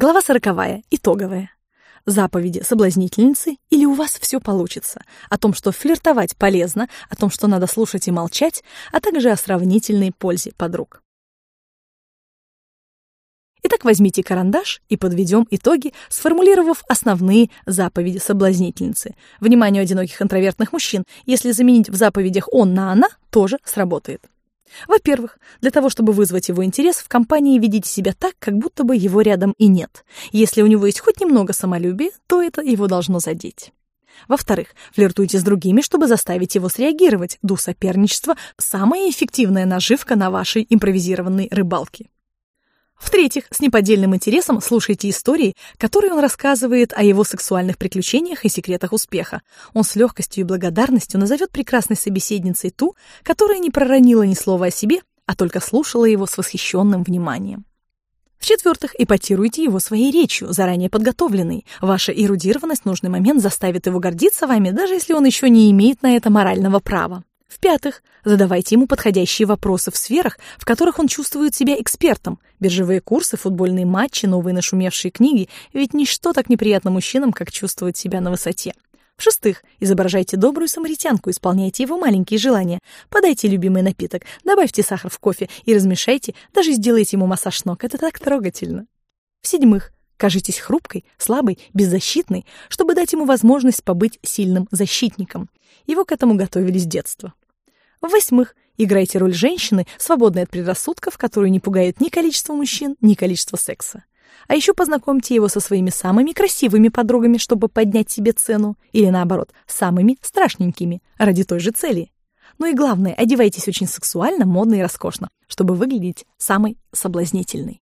Глава сороковая, итоговая. Заповеди соблазнительницы или у вас все получится. О том, что флиртовать полезно, о том, что надо слушать и молчать, а также о сравнительной пользе подруг. Итак, возьмите карандаш и подведем итоги, сформулировав основные заповеди соблазнительницы. Вниманию одиноких интровертных мужчин, если заменить в заповедях «он» на «она», тоже сработает. Во-первых, для того, чтобы вызвать его интерес, в компании ведите себя так, как будто бы его рядом и нет. Если у него есть хоть немного самолюбия, то это его должно задеть. Во-вторых, флиртуйте с другими, чтобы заставить его среагировать. Дух соперничества – самая эффективная наживка на вашей импровизированной рыбалке. В-третьих, с неподдельным интересом слушайте истории, которые он рассказывает о его сексуальных приключениях и секретах успеха. Он с легкостью и благодарностью назовет прекрасной собеседницей ту, которая не проронила ни слова о себе, а только слушала его с восхищенным вниманием. В-четвертых, эпатируйте его своей речью, заранее подготовленной. Ваша эрудированность в нужный момент заставит его гордиться вами, даже если он еще не имеет на это морального права. В-пятых, задавайте ему подходящие вопросы в сферах, в которых он чувствует себя экспертом. Биржевые курсы, футбольные матчи, новые нашумевшие книги. Ведь ничто так неприятно мужчинам, как чувствовать себя на высоте. В-шестых, изображайте добрую самаритянку, исполняйте его маленькие желания. Подайте любимый напиток, добавьте сахар в кофе и размешайте, даже сделайте ему массаж ног. Это так трогательно. В-седьмых, кажитесь хрупкой, слабой, беззащитной, чтобы дать ему возможность побыть сильным защитником. Его к этому готовили с детства. В-восьмых, играйте роль женщины, свободной от предрассудков, которую не пугает ни количество мужчин, ни количество секса. А еще познакомьте его со своими самыми красивыми подругами, чтобы поднять себе цену, или наоборот, самыми страшненькими, ради той же цели. Ну и главное, одевайтесь очень сексуально, модно и роскошно, чтобы выглядеть самой соблазнительной.